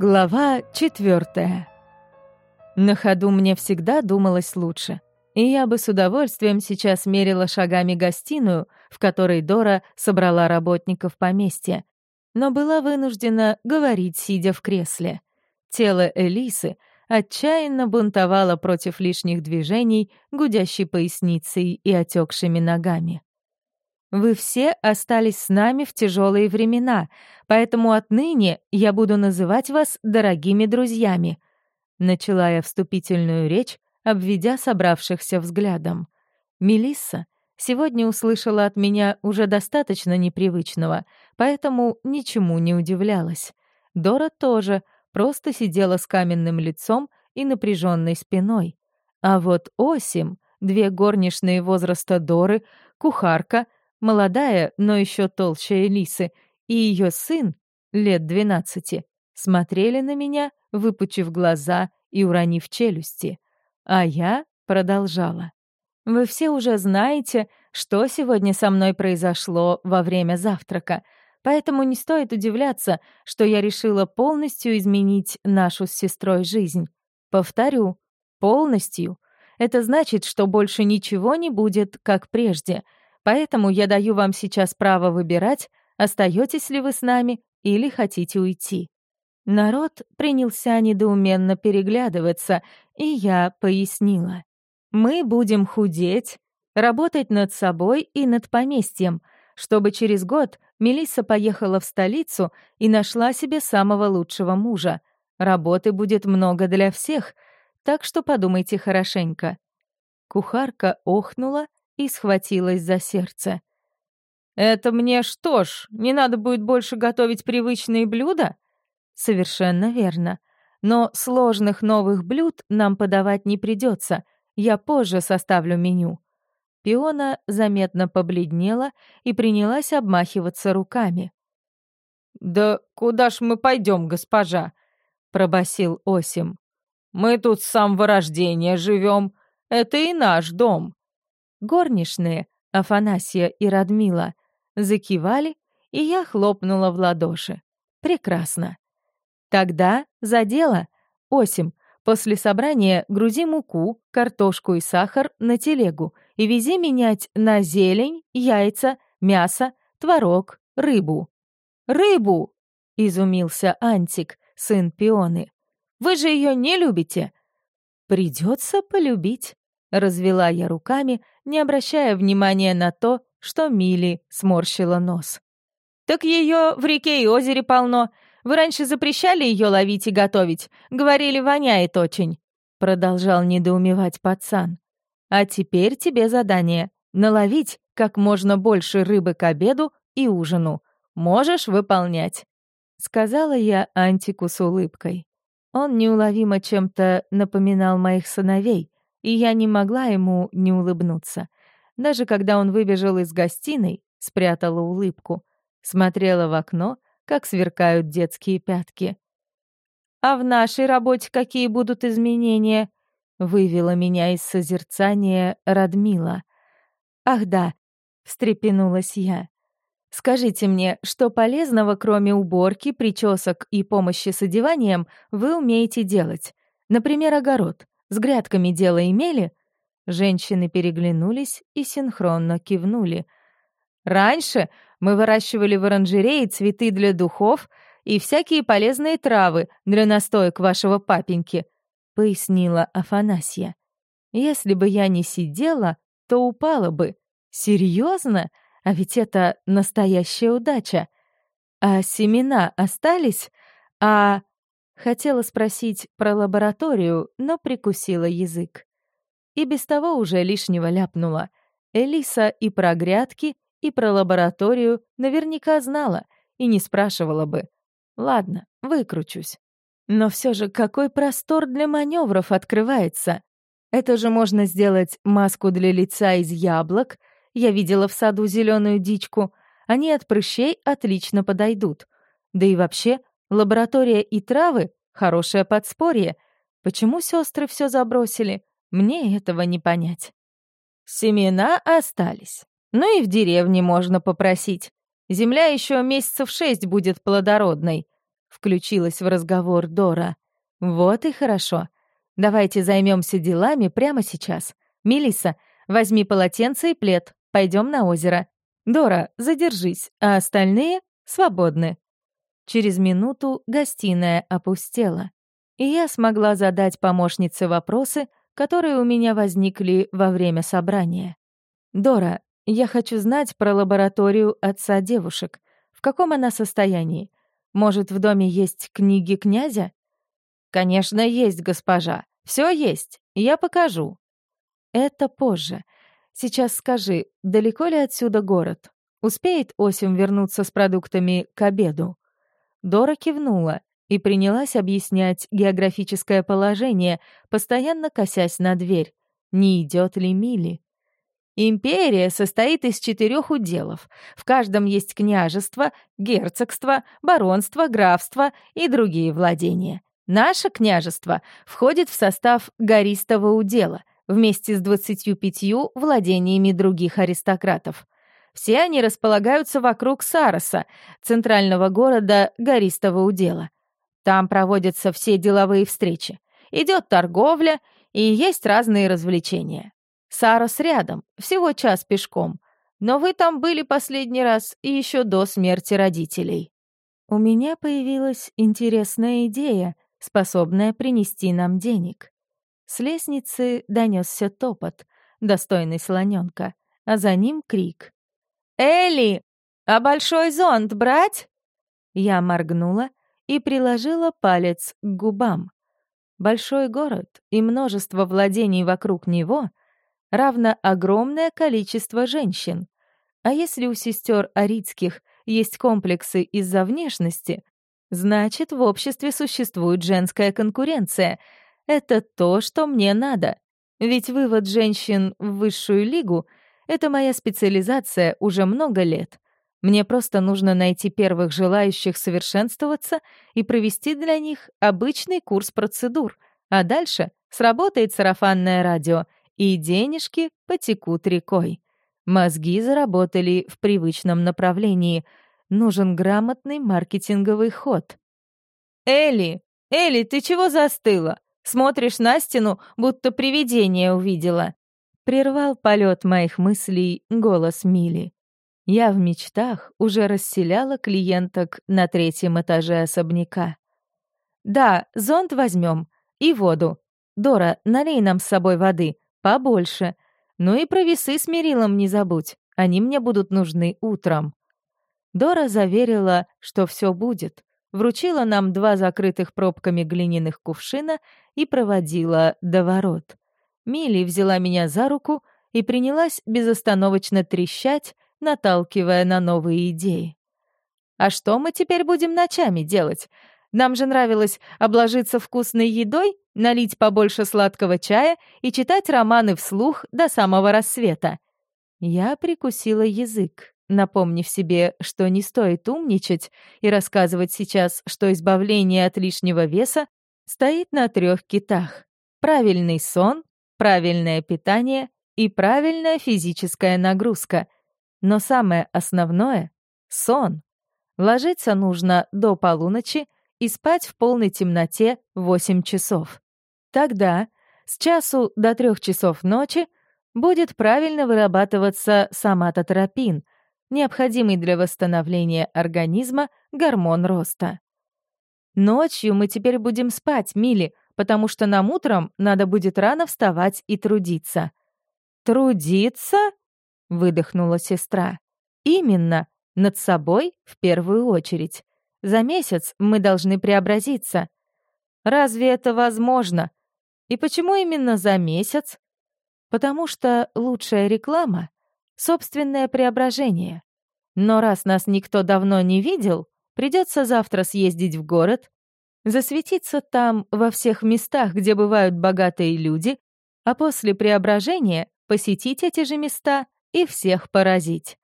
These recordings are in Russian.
Глава четвертая. На ходу мне всегда думалось лучше, и я бы с удовольствием сейчас мерила шагами гостиную, в которой Дора собрала работников поместья, но была вынуждена говорить, сидя в кресле. Тело Элисы отчаянно бунтовало против лишних движений, гудящей поясницей и отекшими ногами. Вы все остались с нами в тяжелые времена, поэтому отныне я буду называть вас дорогими друзьями. Начала я вступительную речь, обведя собравшихся взглядом. Мелисса сегодня услышала от меня уже достаточно непривычного, поэтому ничему не удивлялась. Дора тоже просто сидела с каменным лицом и напряженной спиной. А вот Осим, две горничные возраста Доры, кухарка — молодая, но еще толще Элисы, и ее сын, лет двенадцати, смотрели на меня, выпучив глаза и уронив челюсти. А я продолжала. «Вы все уже знаете, что сегодня со мной произошло во время завтрака, поэтому не стоит удивляться, что я решила полностью изменить нашу с сестрой жизнь. Повторю, полностью. Это значит, что больше ничего не будет, как прежде — Поэтому я даю вам сейчас право выбирать, остаетесь ли вы с нами или хотите уйти». Народ принялся недоуменно переглядываться, и я пояснила. «Мы будем худеть, работать над собой и над поместьем, чтобы через год Мелисса поехала в столицу и нашла себе самого лучшего мужа. Работы будет много для всех, так что подумайте хорошенько». Кухарка охнула и схватилась за сердце. «Это мне что ж, не надо будет больше готовить привычные блюда?» «Совершенно верно. Но сложных новых блюд нам подавать не придется. Я позже составлю меню». Пиона заметно побледнела и принялась обмахиваться руками. «Да куда ж мы пойдем, госпожа?» — пробасил Осим. «Мы тут с самого рождения живем. Это и наш дом. Горничные, Афанасия и Радмила, закивали, и я хлопнула в ладоши. Прекрасно. Тогда за дело. Осим, после собрания грузи муку, картошку и сахар на телегу и вези менять на зелень, яйца, мясо, творог, рыбу. «Рыбу!» — изумился Антик, сын Пионы. «Вы же ее не любите!» «Придется полюбить», — развела я руками, не обращая внимания на то, что Мили сморщила нос. «Так ее в реке и озере полно. Вы раньше запрещали ее ловить и готовить. Говорили, воняет очень», — продолжал недоумевать пацан. «А теперь тебе задание — наловить как можно больше рыбы к обеду и ужину. Можешь выполнять», — сказала я Антику с улыбкой. Он неуловимо чем-то напоминал моих сыновей, и я не могла ему не улыбнуться. Даже когда он выбежал из гостиной, спрятала улыбку, смотрела в окно, как сверкают детские пятки. «А в нашей работе какие будут изменения?» — вывела меня из созерцания Радмила. «Ах да», — встрепенулась я. «Скажите мне, что полезного, кроме уборки, причесок и помощи с одеванием, вы умеете делать? Например, огород. С грядками дело имели?» Женщины переглянулись и синхронно кивнули. «Раньше мы выращивали в оранжерее цветы для духов и всякие полезные травы для настоек вашего папеньки», — пояснила Афанасья. «Если бы я не сидела, то упала бы. Серьезно? А ведь это настоящая удача. А семена остались? А...» Хотела спросить про лабораторию, но прикусила язык. И без того уже лишнего ляпнула. Элиса и про грядки, и про лабораторию наверняка знала и не спрашивала бы. Ладно, выкручусь. Но все же какой простор для маневров открывается. Это же можно сделать маску для лица из яблок. Я видела в саду зеленую дичку. Они от прыщей отлично подойдут. Да и вообще, Лаборатория и травы — хорошее подспорье. Почему сестры все забросили? Мне этого не понять. Семена остались. Ну и в деревне можно попросить. Земля еще месяцев шесть будет плодородной. включилась в разговор Дора. Вот и хорошо. Давайте займемся делами прямо сейчас. Мелисса, возьми полотенце и плед. Пойдем на озеро. Дора, задержись, а остальные свободны. Через минуту гостиная опустела, и я смогла задать помощнице вопросы, которые у меня возникли во время собрания. «Дора, я хочу знать про лабораторию отца девушек. В каком она состоянии? Может, в доме есть книги князя?» «Конечно, есть, госпожа. Все есть. Я покажу». «Это позже. Сейчас скажи, далеко ли отсюда город? Успеет Осим вернуться с продуктами к обеду?» Дора кивнула и принялась объяснять географическое положение, постоянно косясь на дверь. Не идет ли Мили? Империя состоит из четырех уделов. В каждом есть княжество, герцогство, баронство, графство и другие владения. Наше княжество входит в состав гористого удела вместе с 25 владениями других аристократов. Все они располагаются вокруг Сароса, центрального города гористого удела. Там проводятся все деловые встречи. Идет торговля и есть разные развлечения. Сарос рядом, всего час пешком. Но вы там были последний раз и еще до смерти родителей. У меня появилась интересная идея, способная принести нам денег. С лестницы донесся топот, достойный слоненка, а за ним крик. «Элли, а большой зонт брать?» Я моргнула и приложила палец к губам. Большой город и множество владений вокруг него равно огромное количество женщин. А если у сестер Арицких есть комплексы из-за внешности, значит, в обществе существует женская конкуренция. Это то, что мне надо. Ведь вывод женщин в высшую лигу — это моя специализация уже много лет. Мне просто нужно найти первых желающих совершенствоваться и провести для них обычный курс процедур, а дальше сработает сарафанное радио, и денежки потекут рекой. Мозги заработали в привычном направлении. Нужен грамотный маркетинговый ход. «Элли! Элли, ты чего застыла? Смотришь на стену, будто привидение увидела». Прервал полет моих мыслей голос Мили. Я в мечтах уже расселяла клиенток на третьем этаже особняка. «Да, зонт возьмем. И воду. Дора, налей нам с собой воды. Побольше. Ну и про весы с Мерилом не забудь. Они мне будут нужны утром». Дора заверила, что все будет. Вручила нам два закрытых пробками глиняных кувшина и проводила до ворот. Милли взяла меня за руку и принялась безостановочно трещать, наталкивая на новые идеи. «А что мы теперь будем ночами делать? Нам же нравилось обложиться вкусной едой, налить побольше сладкого чая и читать романы вслух до самого рассвета». Я прикусила язык, напомнив себе, что не стоит умничать и рассказывать сейчас, что избавление от лишнего веса стоит на трех китах. Правильный сон, правильное питание и правильная физическая нагрузка. Но самое основное — сон. Ложиться нужно до полуночи и спать в полной темноте 8 часов. Тогда с часу до 3 часов ночи будет правильно вырабатываться соматотропин, необходимый для восстановления организма гормон роста. Ночью мы теперь будем спать, Мили, потому что нам утром надо будет рано вставать и трудиться». «Трудиться?» — выдохнула сестра. «Именно, над собой в первую очередь. За месяц мы должны преобразиться. Разве это возможно? И почему именно за месяц? Потому что лучшая реклама — собственное преображение. Но раз нас никто давно не видел, придется завтра съездить в город, засветиться там во всех местах, где бывают богатые люди, а после преображения посетить эти же места и всех поразить.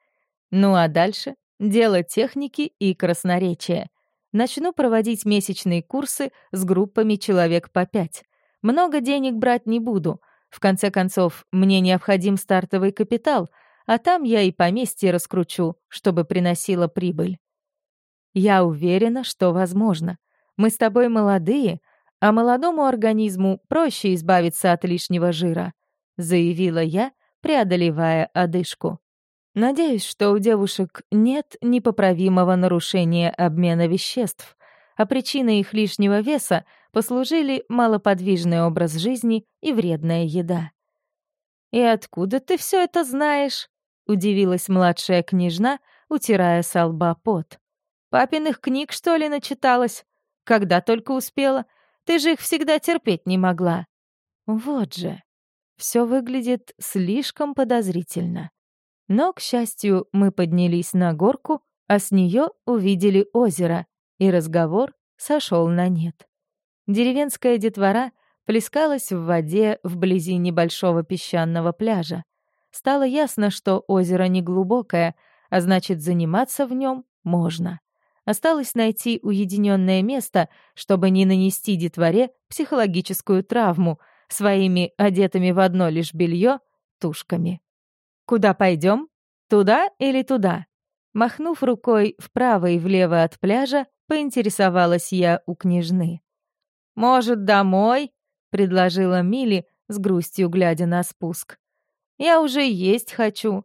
Ну а дальше — дело техники и красноречия. Начну проводить месячные курсы с группами человек по пять. Много денег брать не буду. В конце концов, мне необходим стартовый капитал, а там я и поместье раскручу, чтобы приносило прибыль. Я уверена, что возможно. Мы с тобой молодые, а молодому организму проще избавиться от лишнего жира», — заявила я, преодолевая одышку. Надеюсь, что у девушек нет непоправимого нарушения обмена веществ, а причиной их лишнего веса послужили малоподвижный образ жизни и вредная еда. «И откуда ты все это знаешь?» — удивилась младшая княжна, утирая со лба пот. «Папиных книг, что ли, начиталась? Когда только успела? Ты же их всегда терпеть не могла». Вот же. Все выглядит слишком подозрительно. Но, к счастью, мы поднялись на горку, а с нее увидели озеро, и разговор сошел на нет. Деревенская детвора плескалась в воде вблизи небольшого песчаного пляжа. Стало ясно, что озеро неглубокое, а значит, заниматься в нем можно. Осталось найти уединенное место, чтобы не нанести детворе психологическую травму своими одетыми в одно лишь белье тушками. «Куда пойдем? Туда или туда?» Махнув рукой вправо и влево от пляжа, поинтересовалась я у княжны. «Может, домой?» — предложила Мили, с грустью глядя на спуск. «Я уже есть хочу».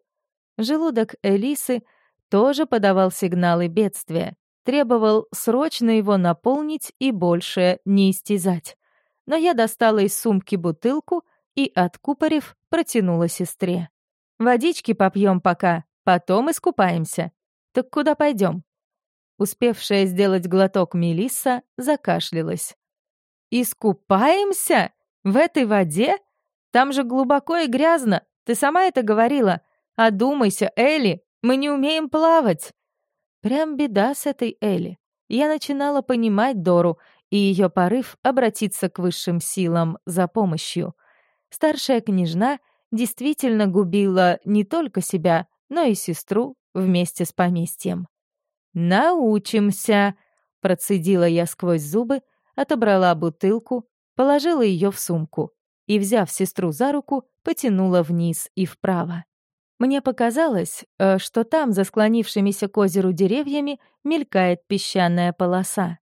Желудок Элисы тоже подавал сигналы бедствия, требовал срочно его наполнить и больше не истязать. Но я достала из сумки бутылку и, откупорив, протянула сестре. «Водички попьем пока, потом искупаемся. Так куда пойдем? Успевшая сделать глоток Мелисса закашлялась. «Искупаемся? В этой воде? Там же глубоко и грязно. Ты сама это говорила. Одумайся, Элли, мы не умеем плавать». Прям беда с этой Элли. Я начинала понимать Дору и ее порыв обратиться к высшим силам за помощью. Старшая княжна действительно губила не только себя, но и сестру вместе с поместьем. «Научимся», — процедила я сквозь зубы, отобрала бутылку, положила ее в сумку и, взяв сестру за руку, потянула вниз и вправо. Мне показалось, э, что там, за склонившимися к озеру деревьями, мелькает песчаная полоса.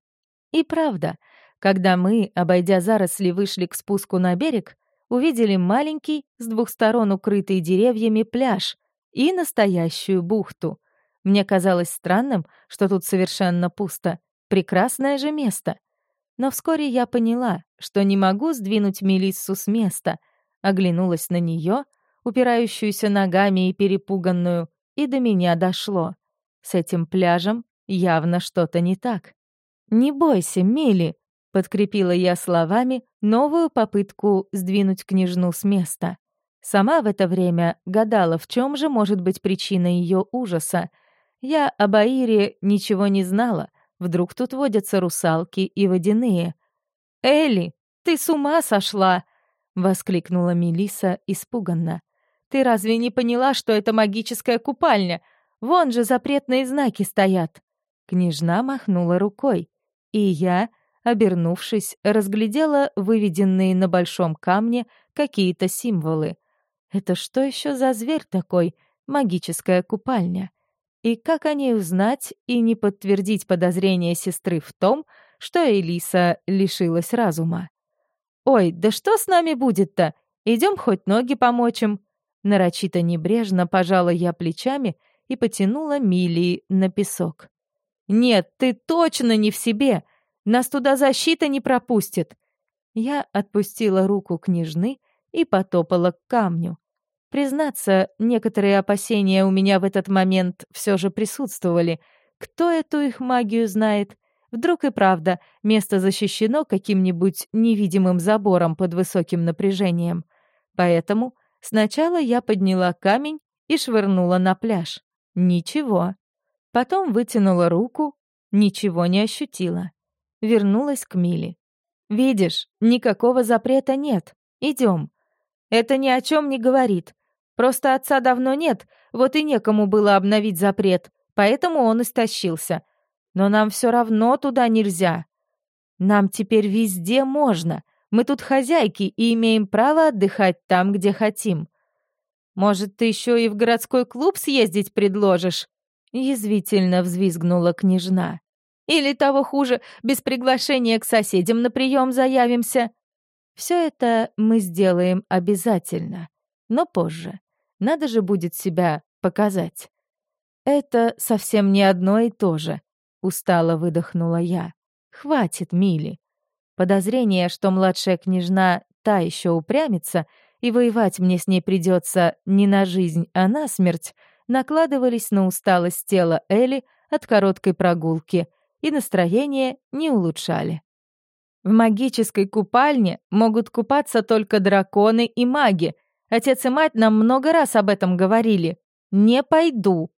И правда, когда мы, обойдя заросли, вышли к спуску на берег, увидели маленький, с двух сторон укрытый деревьями пляж и настоящую бухту. Мне казалось странным, что тут совершенно пусто. Прекрасное же место. Но вскоре я поняла, что не могу сдвинуть Мелиссу с места, оглянулась на нее, упирающуюся ногами и перепуганную, и до меня дошло. С этим пляжем явно что-то не так. «Не бойся, Мили», — подкрепила я словами новую попытку сдвинуть княжну с места. Сама в это время гадала, в чем же может быть причина ее ужаса. Я об Аире ничего не знала, Вдруг тут водятся русалки и водяные. «Элли, ты с ума сошла!» — воскликнула Мелиса испуганно. «Ты разве не поняла, что это магическая купальня? Вон же запретные знаки стоят!» Княжна махнула рукой, и я, обернувшись, разглядела выведенные на большом камне какие-то символы. «Это что еще за зверь такой? Магическая купальня?» И как о ней узнать и не подтвердить подозрение сестры в том, что Элиса лишилась разума? «Ой, да что с нами будет-то? Идем хоть ноги помочим». Нарочито небрежно пожала я плечами и потянула Милии на песок. «Нет, ты точно не в себе! Нас туда защита не пропустит!» Я отпустила руку княжны и потопала к камню. Признаться, некоторые опасения у меня в этот момент все же присутствовали. Кто эту их магию знает? Вдруг и правда место защищено каким-нибудь невидимым забором под высоким напряжением. Поэтому сначала я подняла камень и швырнула на пляж. Ничего. Потом вытянула руку, ничего не ощутила. Вернулась к Миле. «Видишь, никакого запрета нет. Идем. Это ни о чем не говорит. Просто отца давно нет, вот и некому было обновить запрет, поэтому он истощился. Но нам все равно туда нельзя. Нам теперь везде можно. Мы тут хозяйки и имеем право отдыхать там, где хотим. Может, ты еще и в городской клуб съездить предложишь?» Язвительно взвизгнула княжна. Или того хуже, без приглашения к соседям на прием заявимся. Все это мы сделаем обязательно, но позже. Надо же будет себя показать. Это совсем не одно и то же, устало выдохнула я. Хватит, Мили. Подозрение, что младшая княжна та еще упрямится, и воевать мне с ней придется не на жизнь, а на смерть, накладывались на усталость тела Эли от короткой прогулки, и настроение не улучшали. В магической купальне могут купаться только драконы и маги. Отец и мать нам много раз об этом говорили. Не пойду.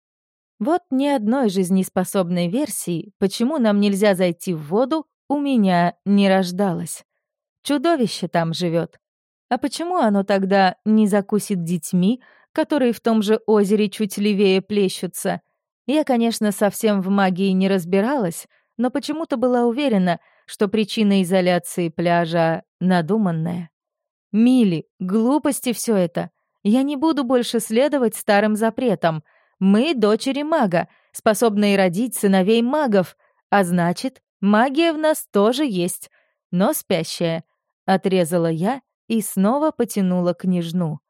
Вот ни одной жизнеспособной версии, почему нам нельзя зайти в воду, у меня не рождалось. Чудовище там живет. А почему оно тогда не закусит детьми, которые в том же озере чуть левее плещутся? Я, конечно, совсем в магии не разбиралась, но почему-то была уверена, что причина изоляции пляжа надуманная. Мили, глупости все это. Я не буду больше следовать старым запретам. Мы дочери мага, способные родить сыновей магов, а значит, магия в нас тоже есть, но спящая. Отрезала я и снова потянула княжну.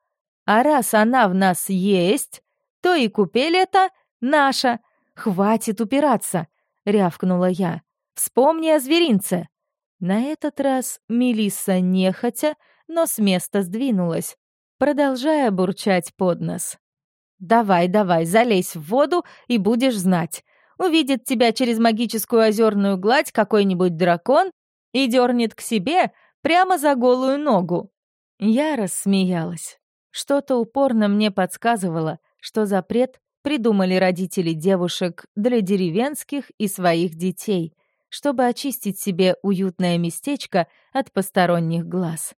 А раз она в нас есть, то и купель это наша. Хватит упираться, рявкнула я. Вспомни о зверинце!» На этот раз Мелисса нехотя, но с места сдвинулась, продолжая бурчать под нос. «Давай, давай, залезь в воду и будешь знать. Увидит тебя через магическую озерную гладь какой-нибудь дракон и дернет к себе прямо за голую ногу». Я рассмеялась. Что-то упорно мне подсказывало, что запрет придумали родители девушек для деревенских и своих детей, чтобы очистить себе уютное местечко от посторонних глаз.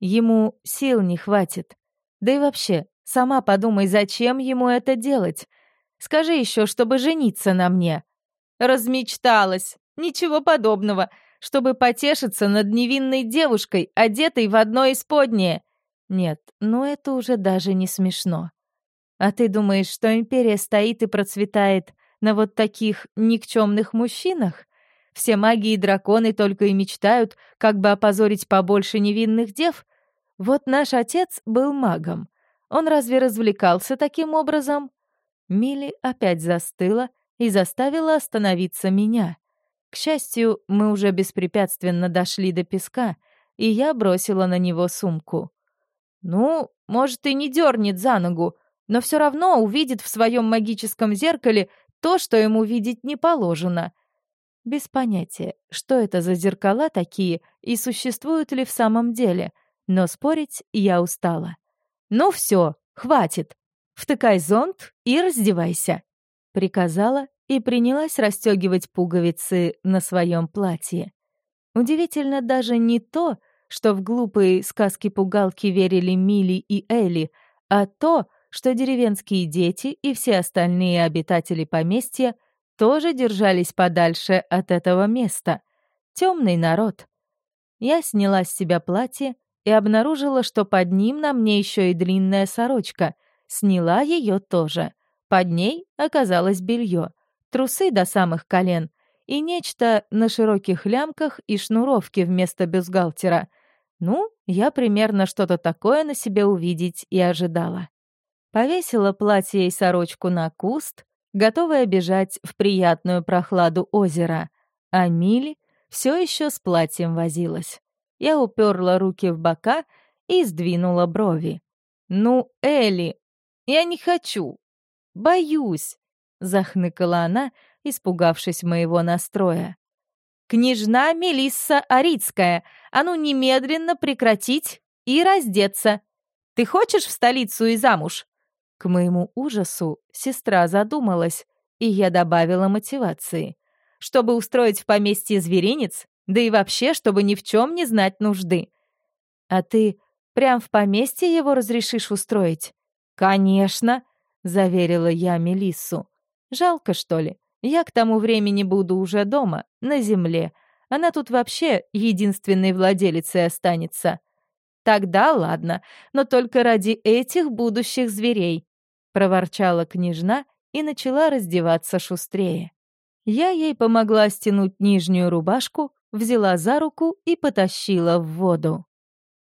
Ему сил не хватит. Да и вообще, сама подумай, зачем ему это делать? Скажи еще, чтобы жениться на мне. Размечталась. Ничего подобного. Чтобы потешиться над невинной девушкой, одетой в одно исподнее. Нет, ну это уже даже не смешно. А ты думаешь, что империя стоит и процветает на вот таких никчемных мужчинах? Все маги и драконы только и мечтают, как бы опозорить побольше невинных дев. Вот наш отец был магом. Он разве развлекался таким образом? Милли опять застыла и заставила остановиться меня. К счастью, мы уже беспрепятственно дошли до песка, и я бросила на него сумку. «Ну, может, и не дернет за ногу, но все равно увидит в своем магическом зеркале то, что ему видеть не положено. Без понятия, что это за зеркала такие и существуют ли в самом деле, но спорить я устала. «Ну все, хватит. Втыкай зонт и раздевайся», — приказала и принялась расстегивать пуговицы на своем платье. Удивительно даже не то, что в глупые сказки-пугалки верили Мили и Элли, а то, что деревенские дети и все остальные обитатели поместья тоже держались подальше от этого места. Темный народ. Я сняла с себя платье и обнаружила, что под ним на мне еще и длинная сорочка. Сняла ее тоже. Под ней оказалось белье, трусы до самых колен и нечто на широких лямках и шнуровке вместо бюстгальтера. Ну, я примерно что-то такое на себе увидеть и ожидала. Повесила платье и сорочку на куст, готовая бежать в приятную прохладу озера, а Мили все еще с платьем возилась. Я уперла руки в бока и сдвинула брови. «Ну, Элли, я не хочу. Боюсь», — захныкала она, испугавшись моего настроя. «Княжна Мелисса Арицкая, а ну немедленно прекратить и раздеться. Ты хочешь в столицу и замуж? К моему ужасу сестра задумалась, и я добавила мотивации. Чтобы устроить в поместье зверинец, да и вообще, чтобы ни в чем не знать нужды. А ты прям в поместье его разрешишь устроить? Конечно, заверила я Мелиссу. Жалко, что ли? Я к тому времени буду уже дома, на земле. Она тут вообще единственной владелицей останется. Тогда ладно, но только ради этих будущих зверей проворчала княжна и начала раздеваться шустрее. Я ей помогла стянуть нижнюю рубашку, взяла за руку и потащила в воду.